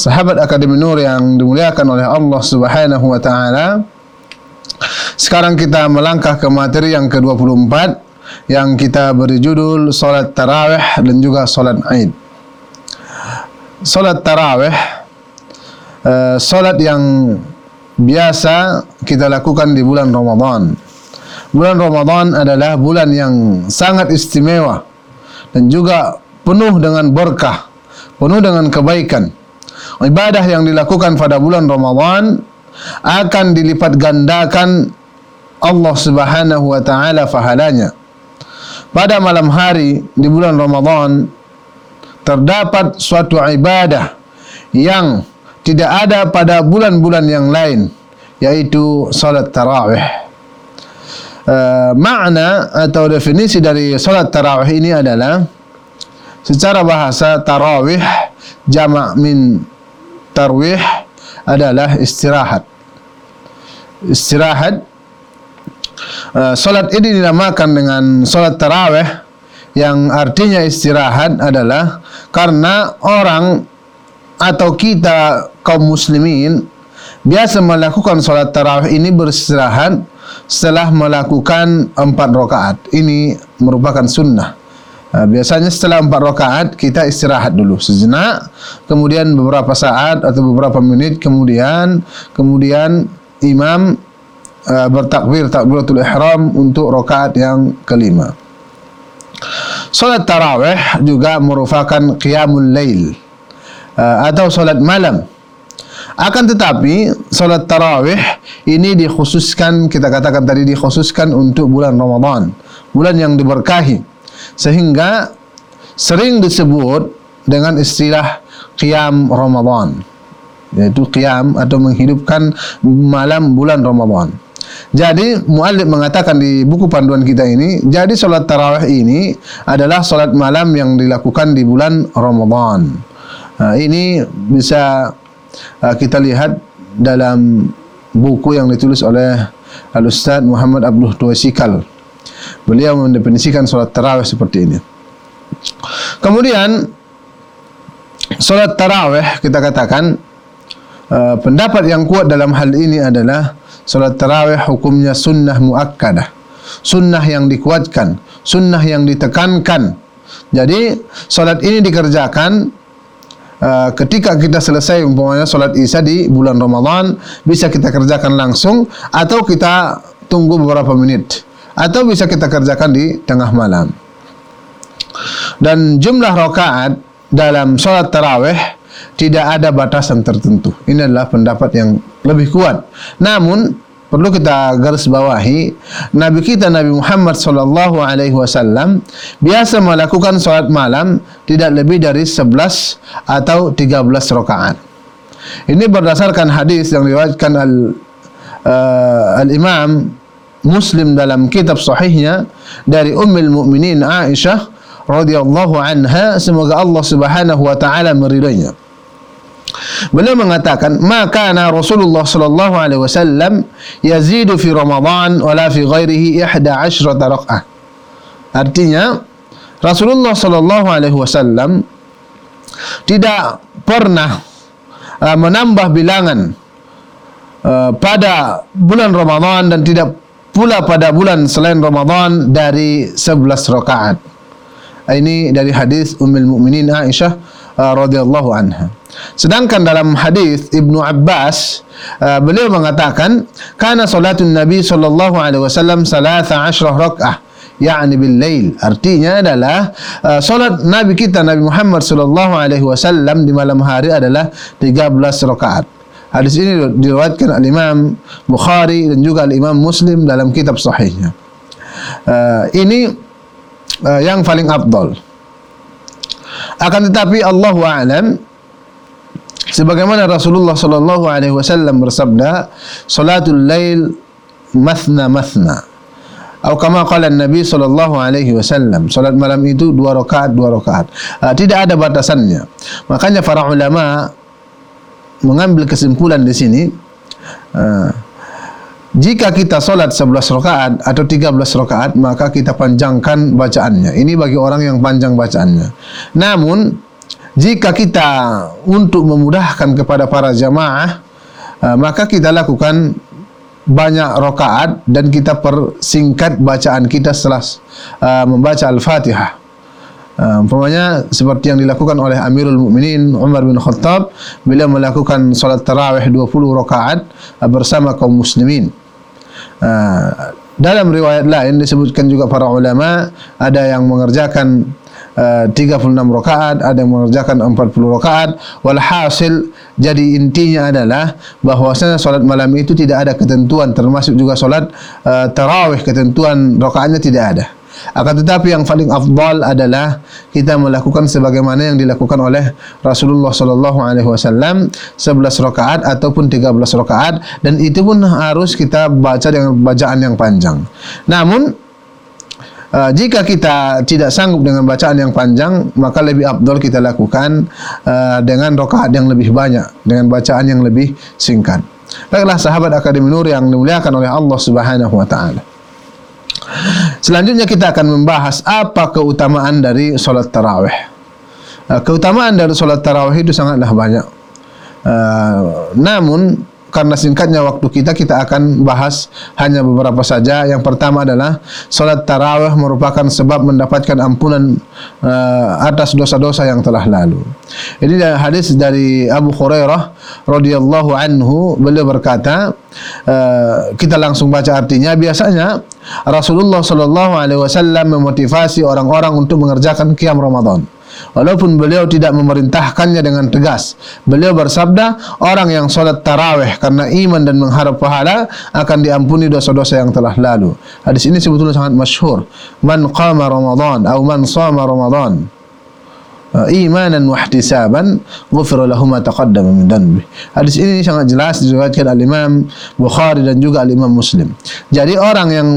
Sahabat Akademi Nur yang dimuliakan oleh Allah Subhanahu wa taala. Sekarang kita melangkah ke materi yang ke-24 yang kita beri judul salat tarawih dan juga salat Id. Salat tarawih uh, salat yang biasa kita lakukan di bulan Ramadan. Bulan Ramadan adalah bulan yang sangat istimewa dan juga penuh dengan berkah, penuh dengan kebaikan ibadah yang dilakukan pada bulan Ramadan akan dilipat gandakan Allah Subhanahu wa taala pahalanya. Pada malam hari di bulan Ramadan terdapat suatu ibadah yang tidak ada pada bulan-bulan yang lain yaitu salat tarawih. Uh, makna atau definisi dari salat tarawih ini adalah secara bahasa tarawih jamak min tarwih adalah istirahat. Istirahat. Uh, solat ini dinamakan dengan solat tarawih yang artinya istirahat adalah karena orang atau kita kaum muslimin biasa melakukan solat tarawih ini beristirahat setelah melakukan empat rakaat. Ini merupakan sunnah. Ha, biasanya setelah empat rakaat kita istirahat dulu sejenak, kemudian beberapa saat atau beberapa menit kemudian kemudian imam uh, bertakbir takbiratul ihram untuk rakaat yang kelima. Salat tarawih juga merupakan qiyamul lail uh, atau salat malam. Akan tetapi salat tarawih ini dikhususkan kita katakan tadi dikhususkan untuk bulan Ramadan, bulan yang diberkahi sehingga sering disebut dengan istilah qiyam Ramadan yaitu qiyam atau menghidupkan malam bulan Ramadan. Jadi muallif mengatakan di buku panduan kita ini, jadi solat tarawih ini adalah solat malam yang dilakukan di bulan Ramadan. Nah, ini bisa uh, kita lihat dalam buku yang ditulis oleh Al Ustaz Muhammad Abdul Tuasikal Beliau mendefinisikan solat tarawih seperti ini. Kemudian solat tarawih kita katakan uh, pendapat yang kuat dalam hal ini adalah solat tarawih hukumnya sunnah muakkadah, sunnah yang dikuatkan, sunnah yang ditekankan. Jadi solat ini dikerjakan Uh, ketika kita selesai umpamanya solat isya di bulan Ramadan bisa kita kerjakan langsung atau kita tunggu beberapa menit atau bisa kita kerjakan di tengah malam. Dan jumlah rakaat dalam solat tarawih tidak ada batasan tertentu. Ini adalah pendapat yang lebih kuat. Namun perlu kita garis bawahi Nabi kita Nabi Muhammad sallallahu alaihi wasallam biasa melakukan salat malam tidak lebih dari 11 atau 13 rakaat. Ini berdasarkan hadis yang diriwayatkan al uh, al Imam Muslim dalam kitab sahihnya dari Ummul Mukminin Aisyah radhiyallahu anha semoga Allah Subhanahu wa taala meridainya. Beliau mengatakan, "Maka na Rasulullah sallallahu alaihi wasallam yazidu fi Ramadan wala fi ghairihi 11 rakaat." Artinya, Rasulullah sallallahu alaihi wasallam tidak pernah uh, menambah bilangan uh, pada bulan Ramadan dan tidak pula pada bulan selain Ramadan dari 11 rakaat. Ini dari hadis Ummul Mukminin Aisyah uh, radhiyallahu anha. Sedangkan dalam hadis Ibnu Abbas uh, beliau mengatakan kana salatun Nabi sallallahu alaihi wasallam 13 rakaat yakni bil lail artinya adalah uh, salat Nabi kita Nabi Muhammad sallallahu alaihi wasallam di malam hari adalah 13 rakaat. Hadis ini diriwayatkan oleh Imam Bukhari dan juga oleh Imam Muslim dalam kitab sahihnya. Uh, ini uh, yang paling abdul. Akan tetapi Allah alam sebagaimana Rasulullah sallallahu alaihi wasallam bersabda salatul lail mathna mathna atau kama qala Nabi sallallahu alaihi wasallam salat malam itu dua rakaat dua rakaat uh, tidak ada batasannya makanya para ulama mengambil kesimpulan di sini uh, jika kita solat 11 rakaat atau 13 rakaat maka kita panjangkan bacaannya. Ini bagi orang yang panjang bacaannya. Namun jika kita untuk memudahkan kepada para jamaah uh, maka kita lakukan banyak rakaat dan kita persingkat bacaan kita setelah uh, membaca Al-Fatihah. Uh, umpamanya seperti yang dilakukan oleh Amirul Mukminin Umar bin Khattab bila melakukan salat tarawih 20 rakaat uh, bersama kaum muslimin. Uh, dalam riwayat lain disebutkan juga para ulama ada yang mengerjakan uh, 36 rakaat, ada yang mengerjakan 40 rakaat. Walhasil jadi intinya adalah bahwasanya salat malam itu tidak ada ketentuan termasuk juga salat uh, tarawih ketentuan rakaatnya tidak ada. Akan tetapi yang paling afdal adalah kita melakukan sebagaimana yang dilakukan oleh Rasulullah sallallahu alaihi wasallam 11 rakaat ataupun 13 rakaat dan itu pun harus kita baca dengan bacaan yang panjang. Namun uh, jika kita tidak sanggup dengan bacaan yang panjang maka lebih afdal kita lakukan uh, dengan rakaat yang lebih banyak dengan bacaan yang lebih singkat. Baiklah sahabat Akademi Nur yang dimuliakan oleh Allah Subhanahu wa taala. Selanjutnya kita akan membahas apa keutamaan dari solat tarawih. Keutamaan dari solat tarawih itu sangatlah banyak. Uh, namun karena singkatnya waktu kita kita akan bahas hanya beberapa saja. Yang pertama adalah solat tarawih merupakan sebab mendapatkan ampunan uh, atas dosa-dosa yang telah lalu. Ini hadis dari Abu Hurairah radhiyallahu anhu beliau berkata uh, kita langsung baca artinya biasanya Rasulullah sallallahu alaihi wasallam memotivasi orang-orang untuk mengerjakan qiyam Ramadan walaupun beliau tidak memerintahkannya dengan tegas. Beliau bersabda, orang yang solat tarawih karena iman dan mengharap pahala akan diampuni dosa-dosa yang telah lalu. Hadis ini sebetulnya sangat masyhur. Man qama Ramadan atau man sama Ramadan uh, imanan wa ihtisaban ghufira lahu ma taqaddama min dhanbi. Hadis ini sangat jelas diriwayatkan oleh Imam Bukhari dan juga Imam Muslim. Jadi orang yang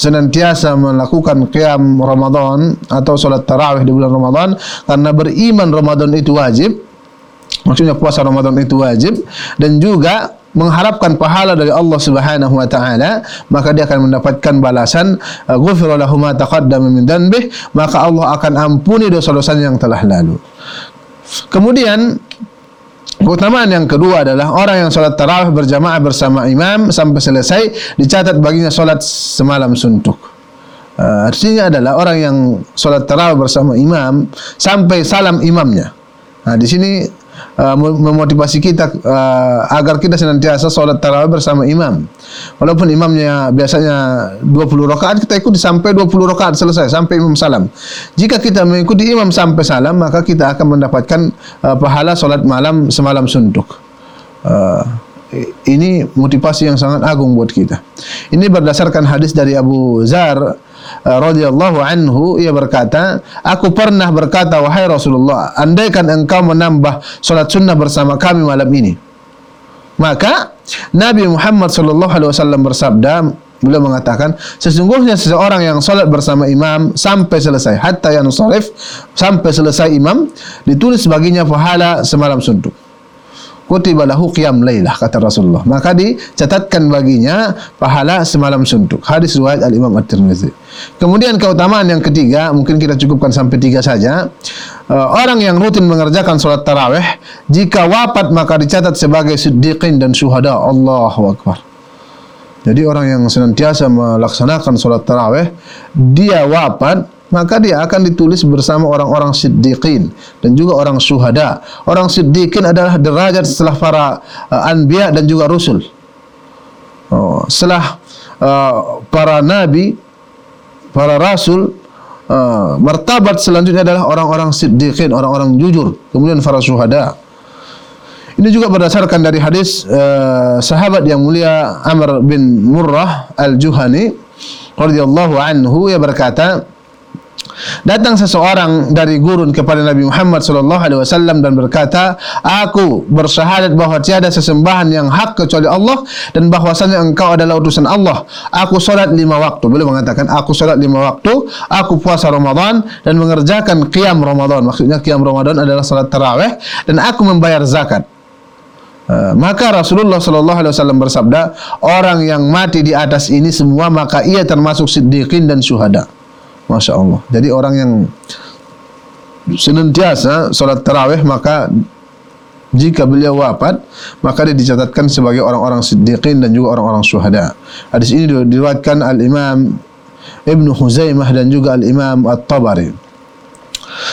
senantiasa melakukan qiyam Ramadan atau salat tarawih di bulan Ramadan karena beriman Ramadan itu wajib maksudnya puasa Ramadan itu wajib dan juga mengharapkan pahala dari Allah Subhanahu wa taala maka dia akan mendapatkan balasan ghufira lahu ma taqaddama min dhanbi maka Allah akan ampuni dosa-dosanya yang telah lalu. Kemudian Keutamaan yang kedua adalah orang yang sholat tarawih berjamaah bersama imam sampai selesai dicatat baginya sholat semalam suntuk. Uh, artinya adalah orang yang sholat tarawih bersama imam sampai salam imamnya. Nah, di sini uh, memotivasi kita uh, agar kita senantiasa sholat tarawih bersama imam. Walaupun imamnya biasanya 20 rakaat, kita ikuti sampai 20 rakaat selesai, sampai imam salam. Jika kita mengikuti imam sampai salam, maka kita akan mendapatkan uh, pahala sholat malam semalam suntuk. Uh, ini motivasi yang sangat agung buat kita. Ini berdasarkan hadis dari Abu Zar radhiyallahu anhu ia berkata aku pernah berkata wahai Rasulullah andaikan engkau menambah salat sunnah bersama kami malam ini. Maka Nabi Muhammad sallallahu alaihi wasallam bersabda beliau mengatakan sesungguhnya seseorang yang salat bersama imam sampai selesai hatta yang sampai selesai imam ditulis baginya pahala semalam suntuk kutiba lahu qiyam lailah kata Rasulullah. Maka dicatatkan baginya pahala semalam suntuk. Hadis riwayat al Imam At-Tirmizi. Kemudian keutamaan yang ketiga mungkin kita cukupkan sampai tiga saja. Uh, orang yang rutin mengerjakan salat tarawih jika wafat maka dicatat sebagai siddiqin dan syuhada. Allahu akbar. Jadi orang yang senantiasa melaksanakan salat tarawih dia wafat maka dia akan ditulis bersama orang-orang siddiqin dan juga orang syuhada. Orang siddiqin adalah derajat setelah para uh, anbiya dan juga rasul. Oh, setelah uh, para nabi, para rasul, uh, martabat selanjutnya adalah orang-orang siddiqin, orang-orang jujur, kemudian para syuhada. Ini juga berdasarkan dari hadis uh, sahabat yang mulia Amr bin Murrah Al-Juhani radhiyallahu anhu ia berkata Datang seseorang dari gurun kepada Nabi Muhammad sallallahu alaihi wasallam dan berkata, "Aku bersyahadat bahawa tiada sesembahan yang hak kecuali Allah dan bahwasanya engkau adalah utusan Allah. Aku salat lima waktu." Beliau mengatakan, "Aku salat lima waktu, aku puasa Ramadan dan mengerjakan qiyam Ramadan." Maksudnya qiyam Ramadan adalah salat tarawih dan aku membayar zakat. Uh, maka Rasulullah sallallahu alaihi wasallam bersabda, orang yang mati di atas ini semua maka ia termasuk siddiqin dan syuhada. Masya Allah. Jadi orang yang senantiasa solat tarawih maka jika beliau wafat maka dia dicatatkan sebagai orang-orang siddiqin dan juga orang-orang syuhada. Hadis ini diriwayatkan Al Imam Ibn Huzaimah dan juga Al Imam At-Tabari.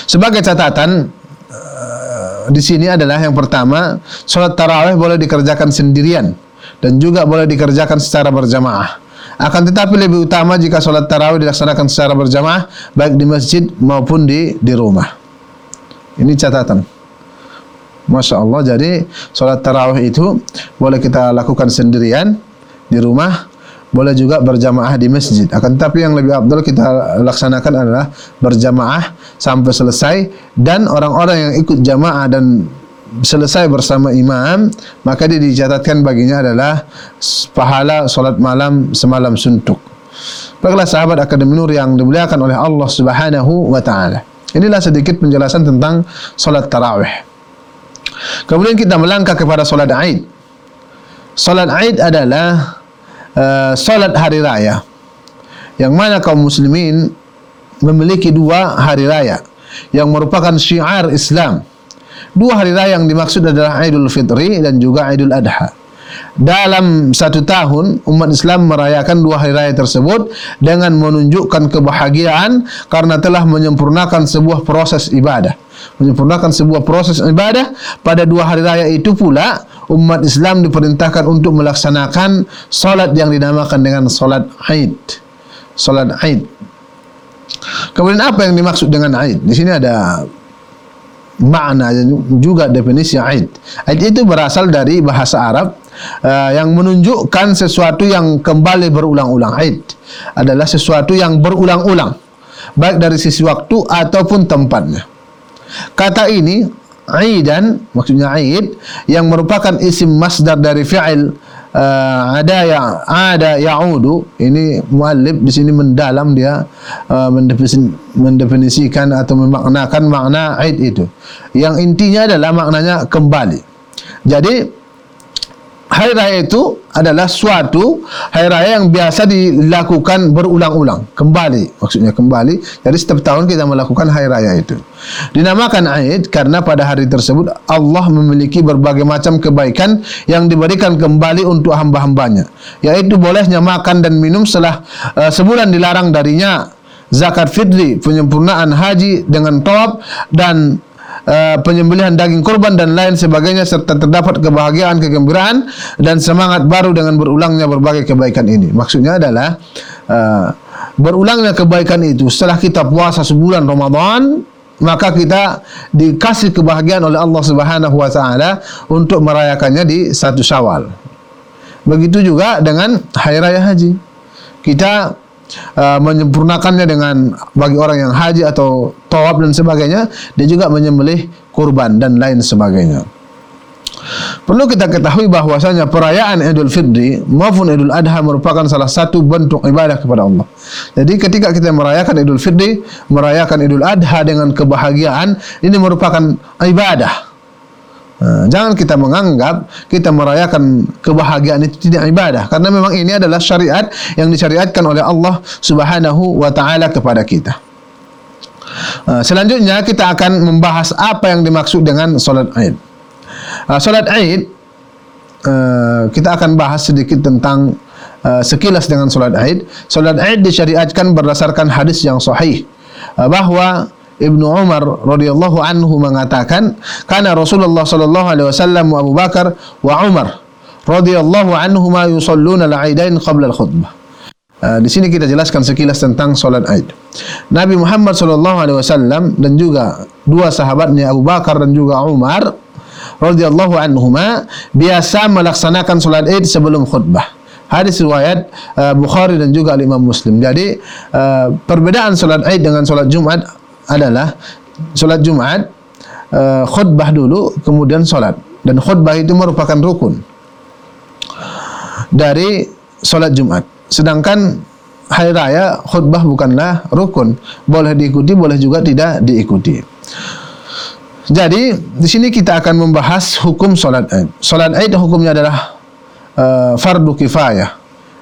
Sebagai catatan uh, di sini adalah yang pertama solat tarawih boleh dikerjakan sendirian dan juga boleh dikerjakan secara berjamaah. Akan tetapi lebih utama jika solat tarawih dilaksanakan secara berjamaah baik di masjid maupun di di rumah. Ini catatan. Masya Allah. Jadi solat tarawih itu boleh kita lakukan sendirian di rumah, boleh juga berjamaah di masjid. Akan tetapi yang lebih abdul kita laksanakan adalah berjamaah sampai selesai dan orang-orang yang ikut jamaah dan selesai bersama imam maka dia dicatatkan baginya adalah pahala solat malam semalam suntuk Baiklah sahabat Akademi Nur yang dimuliakan oleh Allah Subhanahu wa taala. Inilah sedikit penjelasan tentang solat tarawih. Kemudian kita melangkah kepada solat Aid. Solat Aid adalah uh, solat hari raya. Yang mana kaum muslimin memiliki dua hari raya yang merupakan syiar Islam. Dua hari raya yang dimaksud adalah Idul Fitri dan juga Idul Adha. Dalam satu tahun, umat Islam merayakan dua hari raya tersebut dengan menunjukkan kebahagiaan karena telah menyempurnakan sebuah proses ibadah. Menyempurnakan sebuah proses ibadah pada dua hari raya itu pula umat Islam diperintahkan untuk melaksanakan solat yang dinamakan dengan solat Aid. Solat Aid. Kemudian apa yang dimaksud dengan Aid? Di sini ada makna juga definisi aid. Aid itu berasal dari bahasa Arab uh, yang menunjukkan sesuatu yang kembali berulang-ulang. Aid adalah sesuatu yang berulang-ulang baik dari sisi waktu ataupun tempatnya. Kata ini aidan maksudnya aid yang merupakan isim masdar dari fi'il uh, ada ya ada yaudu. Ini muallif di sini mendalam dia uh, mendefinisikan atau memaknakan makna aid itu. Yang intinya adalah maknanya kembali. Jadi hari raya itu adalah suatu hari raya yang biasa dilakukan berulang-ulang. Kembali maksudnya kembali. Jadi setiap tahun kita melakukan hari raya itu. Dinamakan Aid karena pada hari tersebut Allah memiliki berbagai macam kebaikan yang diberikan kembali untuk hamba-hambanya. Yaitu bolehnya makan dan minum setelah uh, sebulan dilarang darinya. Zakat fitri penyempurnaan haji dengan tawab dan Uh, penyembelihan daging kurban dan lain sebagainya serta terdapat kebahagiaan, kegembiraan dan semangat baru dengan berulangnya berbagai kebaikan ini. Maksudnya adalah uh, berulangnya kebaikan itu setelah kita puasa sebulan Ramadan maka kita dikasih kebahagiaan oleh Allah Subhanahu wa taala untuk merayakannya di satu Syawal. Begitu juga dengan hari raya haji. Kita uh, menyempurnakannya dengan bagi orang yang haji atau tawaf dan sebagainya dia juga menyembelih kurban dan lain sebagainya. Perlu kita ketahui bahwasanya perayaan Idul Fitri maupun Idul Adha merupakan salah satu bentuk ibadah kepada Allah. Jadi ketika kita merayakan Idul Fitri merayakan Idul Adha dengan kebahagiaan ini merupakan ibadah jangan kita menganggap kita merayakan kebahagiaan itu tidak ibadah karena memang ini adalah syariat yang disyariatkan oleh Allah Subhanahu wa taala kepada kita. Ha, selanjutnya kita akan membahas apa yang dimaksud dengan solat Id. Ha, solat Id kita akan bahas sedikit tentang sekilas dengan solat Id. Solat Id disyariatkan berdasarkan hadis yang sahih bahawa Ibnu Umar radhiyallahu anhu mengatakan karena Rasulullah sallallahu alaihi wasallam Abu Bakar wa Umar radhiyallahu anhu ma yusalluna al-aidain qabla al-khutbah. Uh, di sini kita jelaskan sekilas tentang solat Aid. Nabi Muhammad sallallahu alaihi wasallam dan juga dua sahabatnya Abu Bakar dan juga Umar radhiyallahu anhuma biasa melaksanakan solat Aid sebelum khutbah. Hadis riwayat uh, Bukhari dan juga Imam Muslim. Jadi uh, perbedaan solat Aid dengan solat Jumat adalah solat Jumat uh, khutbah dulu kemudian solat dan khutbah itu merupakan rukun dari solat Jumat. Sedangkan hari raya khutbah bukanlah rukun, boleh diikuti boleh juga tidak diikuti. Jadi di sini kita akan membahas hukum solat Aid. Solat Aid hukumnya adalah uh, fardu kifayah.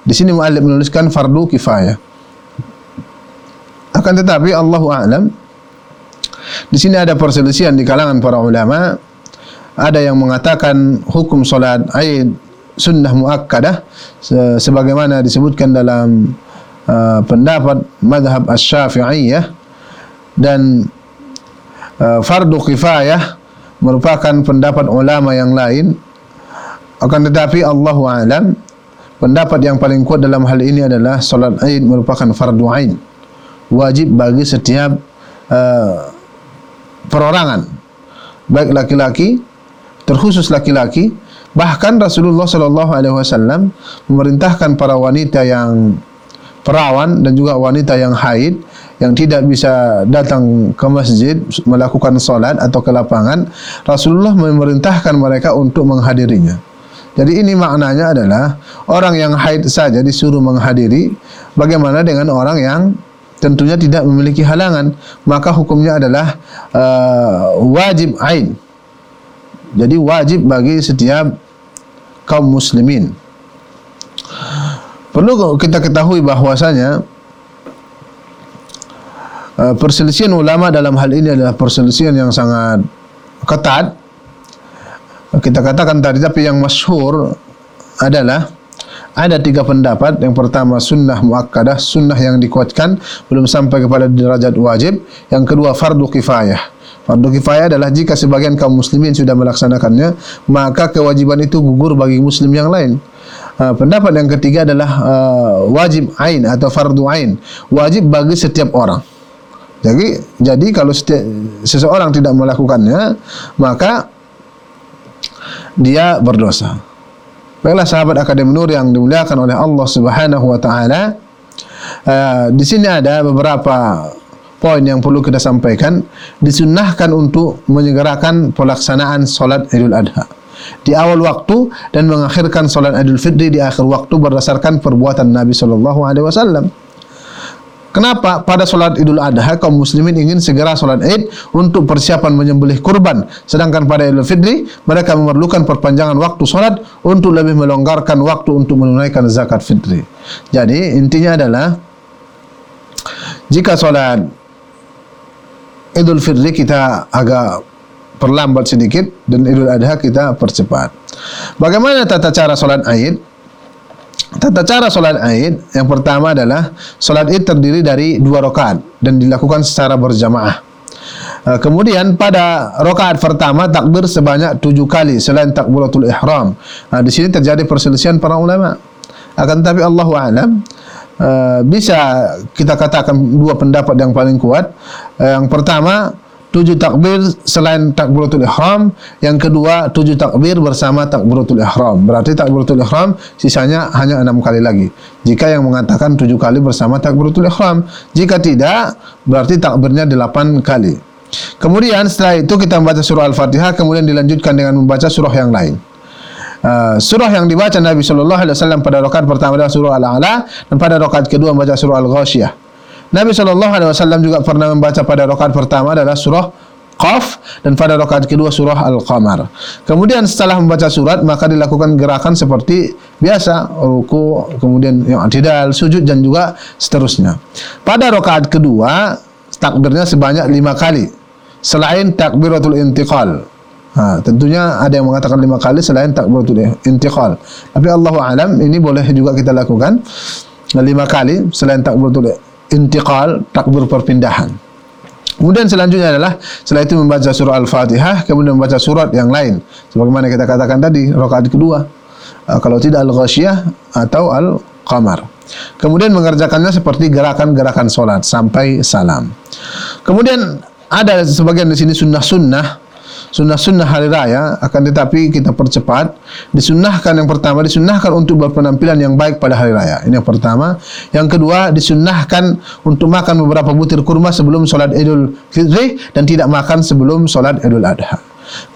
Di sini muallif menuliskan fardu kifayah. Akan tetapi Allahu a'lam di sini ada perselisihan di kalangan para ulama. Ada yang mengatakan hukum solat Aid sunnah muakkadah sebagaimana disebutkan dalam uh, pendapat madhab asy-Syafi'iyah dan uh, fardu kifayah merupakan pendapat ulama yang lain akan tetapi Allah alam pendapat yang paling kuat dalam hal ini adalah solat Aid merupakan fardu ain. Wajib bagi setiap uh, perorangan. Baik laki-laki terkhusus laki-laki bahkan Rasulullah sallallahu alaihi wasallam memerintahkan para wanita yang perawan dan juga wanita yang haid yang tidak bisa datang ke masjid melakukan solat atau ke lapangan Rasulullah memerintahkan mereka untuk menghadirinya. Jadi ini maknanya adalah orang yang haid saja disuruh menghadiri bagaimana dengan orang yang tentunya tidak memiliki halangan maka hukumnya adalah uh, wajib ain. Jadi wajib bagi setiap kaum muslimin. Perlu kita ketahui bahwasanya uh, perselisihan ulama dalam hal ini adalah perselisihan yang sangat ketat kita katakan tadi tapi yang masyhur adalah ada tiga pendapat. Yang pertama sunnah muakkadah sunnah yang dikuatkan belum sampai kepada derajat wajib. Yang kedua fardu kifayah. Fardu kifayah adalah jika sebagian kaum muslimin sudah melaksanakannya maka kewajiban itu gugur bagi muslim yang lain. Uh, pendapat yang ketiga adalah uh, wajib ain atau fardu ain. Wajib bagi setiap orang. Jadi jadi kalau setiap, seseorang tidak melakukannya maka dia berdosa. Baiklah sahabat Akademi Nur yang dimuliakan oleh Allah Subhanahu wa taala. Uh, di sini ada beberapa poin yang perlu kita sampaikan. Disunnahkan untuk menyegerakan pelaksanaan solat Idul Adha di awal waktu dan mengakhirkan solat Idul Fitri di akhir waktu berdasarkan perbuatan Nabi Sallallahu Alaihi Wasallam. Kenapa pada solat Idul Adha kaum muslimin ingin segera solat Id untuk persiapan menyembelih kurban, sedangkan pada Idul Fitri mereka memerlukan perpanjangan waktu solat untuk lebih melonggarkan waktu untuk menunaikan zakat fitri. Jadi intinya adalah jika solat Idul Fitri kita agak perlambat sedikit dan Idul Adha kita percepat. Bagaimana tata cara solat Id? Tata cara solat Aid yang pertama adalah solat Aid terdiri dari dua rakaat dan dilakukan secara berjamaah. Uh, kemudian pada rakaat pertama takbir sebanyak tujuh kali selain takbiratul ihram. Uh, di sini terjadi perselisihan para ulama. Akan tetapi Allah alam uh, bisa kita katakan dua pendapat yang paling kuat. yang pertama tujuh takbir selain takbiratul ihram yang kedua tujuh takbir bersama takbiratul ihram. Berarti takbiratul ihram sisanya hanya enam kali lagi. Jika yang mengatakan tujuh kali bersama takbiratul ihram. Jika tidak berarti takbirnya delapan kali. Kemudian setelah itu kita membaca surah al-fatihah kemudian dilanjutkan dengan membaca surah yang lain. Uh, surah yang dibaca Nabi sallallahu alaihi wasallam pada rakaat pertama adalah surah Al-A'la dan pada rakaat kedua membaca surah Al-Ghasyiyah. Nabi Wasallam juga pernah membaca pada rakaat pertama adalah surah Qaf dan pada rakaat kedua surah Al-Qamar. Kemudian setelah membaca surat maka dilakukan gerakan seperti biasa ruku, kemudian yang i'tidal, sujud dan juga seterusnya. Pada rakaat kedua takbirnya sebanyak lima kali selain takbiratul intiqal. Ha, tentunya ada yang mengatakan lima kali selain takbiratul intiqal. Tapi Allah alam ini boleh juga kita lakukan lima kali selain takbiratul intiqal takbir perpindahan. Kemudian selanjutnya adalah setelah itu membaca surah Al-Fatihah, kemudian membaca surat yang lain. Sebagaimana kita katakan tadi, rakaat kedua. Uh, kalau tidak Al-Ghasyiyah atau Al-Qamar. Kemudian mengerjakannya seperti gerakan-gerakan solat sampai salam. Kemudian ada sebagian di sini sunnah-sunnah. Sunnah-sunnah hari raya akan tetapi kita percepat disunnahkan yang pertama disunnahkan untuk berpenampilan yang baik pada hari raya ini yang pertama yang kedua disunnahkan untuk makan beberapa butir kurma sebelum solat idul fitri dan tidak makan sebelum solat idul adha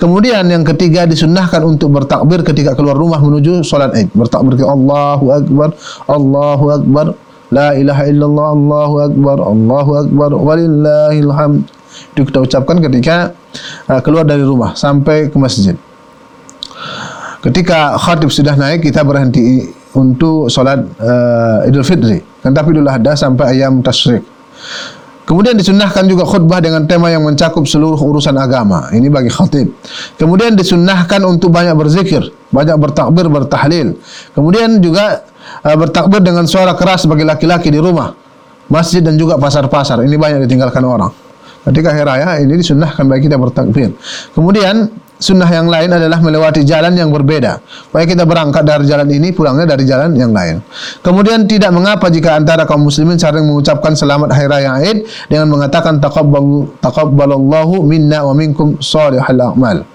Kemudian yang ketiga disunnahkan untuk bertakbir ketika keluar rumah menuju solat Id. Bertakbir ke Allahu Akbar, Allahu Akbar, La ilaha illallah, Allahu Akbar, Allahu Akbar, walillahil hamd. Kita ucapkan ketika uh, keluar dari rumah sampai ke masjid. Ketika khatib sudah naik, kita berhenti untuk solat uh, Idul Fitri. Kan tapi Idul Adha sampai ayam tasyrik. Kemudian disunnahkan juga khutbah dengan tema yang mencakup seluruh urusan agama. Ini bagi khatib. Kemudian disunnahkan untuk banyak berzikir, banyak bertakbir, bertahlil. Kemudian juga uh, bertakbir dengan suara keras bagi laki-laki di rumah, masjid dan juga pasar-pasar. Ini banyak ditinggalkan orang. Ketika hari raya ini disunnahkan bagi kita bertakbir. Kemudian sunnah yang lain adalah melewati jalan yang berbeda. Baik kita berangkat dari jalan ini, pulangnya dari jalan yang lain. Kemudian tidak mengapa jika antara kaum muslimin saling mengucapkan selamat hari raya Id dengan mengatakan taqabbal taqabbalallahu minna wa minkum salihal a'mal.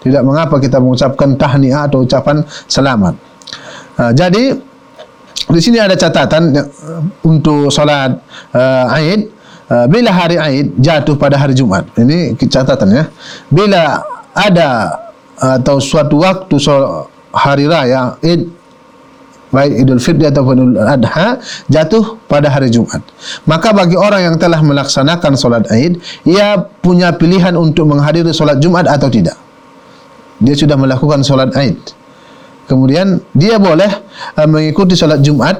Tidak mengapa kita mengucapkan tahniah atau ucapan selamat. Uh, jadi di sini ada catatan uh, untuk solat uh, Aid uh, bila hari Aid jatuh pada hari Jumat. Ini catatannya. Bila ada atau suatu waktu hari raya Id baik Idul Fitri ataupun Idul Adha jatuh pada hari Jumat. Maka bagi orang yang telah melaksanakan solat Id, ia punya pilihan untuk menghadiri solat Jumat atau tidak. Dia sudah melakukan solat Id. Kemudian dia boleh uh, mengikuti solat Jumat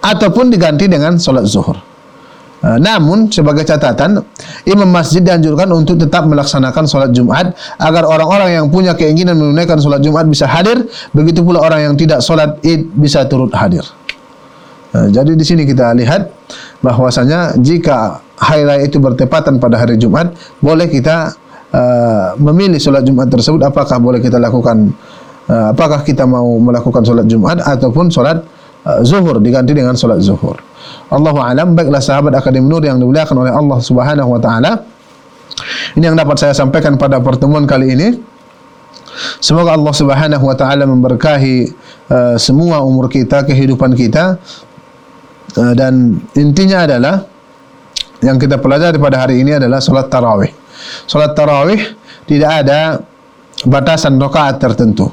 ataupun diganti dengan solat Zuhur. Uh, namun sebagai catatan imam masjid dianjurkan untuk tetap melaksanakan solat Jumat agar orang-orang yang punya keinginan menunaikan solat Jumat bisa hadir begitu pula orang yang tidak solat Id bisa turut hadir. Uh, jadi di sini kita lihat bahwasanya jika hari raya itu bertepatan pada hari Jumat boleh kita uh, memilih solat Jumat tersebut apakah boleh kita lakukan uh, apakah kita mau melakukan solat Jumat ataupun solat uh, zuhur diganti dengan solat zuhur. Allahu alam baiklah sahabat Akademi Nur yang dimuliakan oleh Allah Subhanahu wa taala. Ini yang dapat saya sampaikan pada pertemuan kali ini. Semoga Allah Subhanahu wa taala memberkahi uh, semua umur kita, kehidupan kita. Uh, dan intinya adalah yang kita pelajari pada hari ini adalah salat tarawih. Salat tarawih tidak ada batasan rakaat tertentu.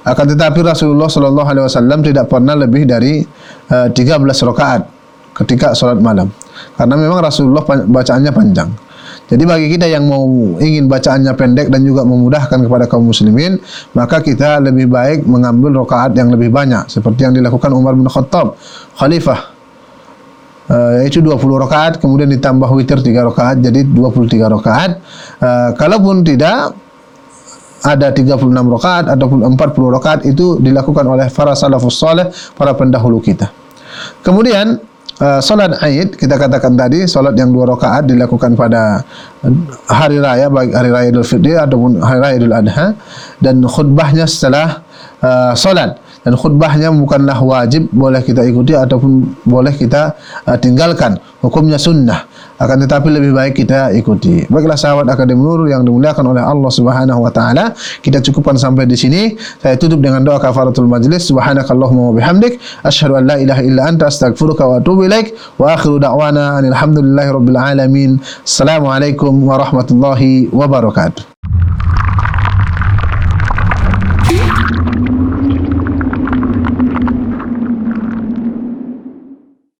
Akan tetapi Rasulullah sallallahu alaihi wasallam tidak pernah lebih dari uh, 13 rakaat ketika sholat malam. Karena memang Rasulullah bacaannya panjang. Jadi bagi kita yang mau ingin bacaannya pendek dan juga memudahkan kepada kaum muslimin, maka kita lebih baik mengambil rakaat yang lebih banyak seperti yang dilakukan Umar bin Khattab, khalifah. Uh, yaitu 20 rakaat kemudian ditambah witir 3 rakaat jadi 23 rakaat. Uh, kalaupun tidak ada 36 rakaat ataupun 40 rakaat itu dilakukan oleh para salafus saleh, para pendahulu kita. Kemudian Uh, solat Aid kita katakan tadi solat yang dua rakaat dilakukan pada hari raya baik hari raya Idul Fitri ataupun hari raya Idul Adha dan khutbahnya setelah uh, solat dan khutbahnya bukanlah wajib boleh kita ikuti ataupun boleh kita uh, tinggalkan. Hukumnya sunnah. Akan tetapi lebih baik kita ikuti. Baiklah sahabat akademi nur yang dimuliakan oleh Allah Subhanahu wa taala. Kita cukupkan sampai di sini. Saya tutup dengan doa kafaratul majlis. Subhanakallahumma wa bihamdik. Asyhadu an la ilaha illa anta astaghfiruka wa atubu ilaik. Wa akhiru da'wana alhamdulillahi rabbil alamin. Assalamualaikum warahmatullahi wabarakatuh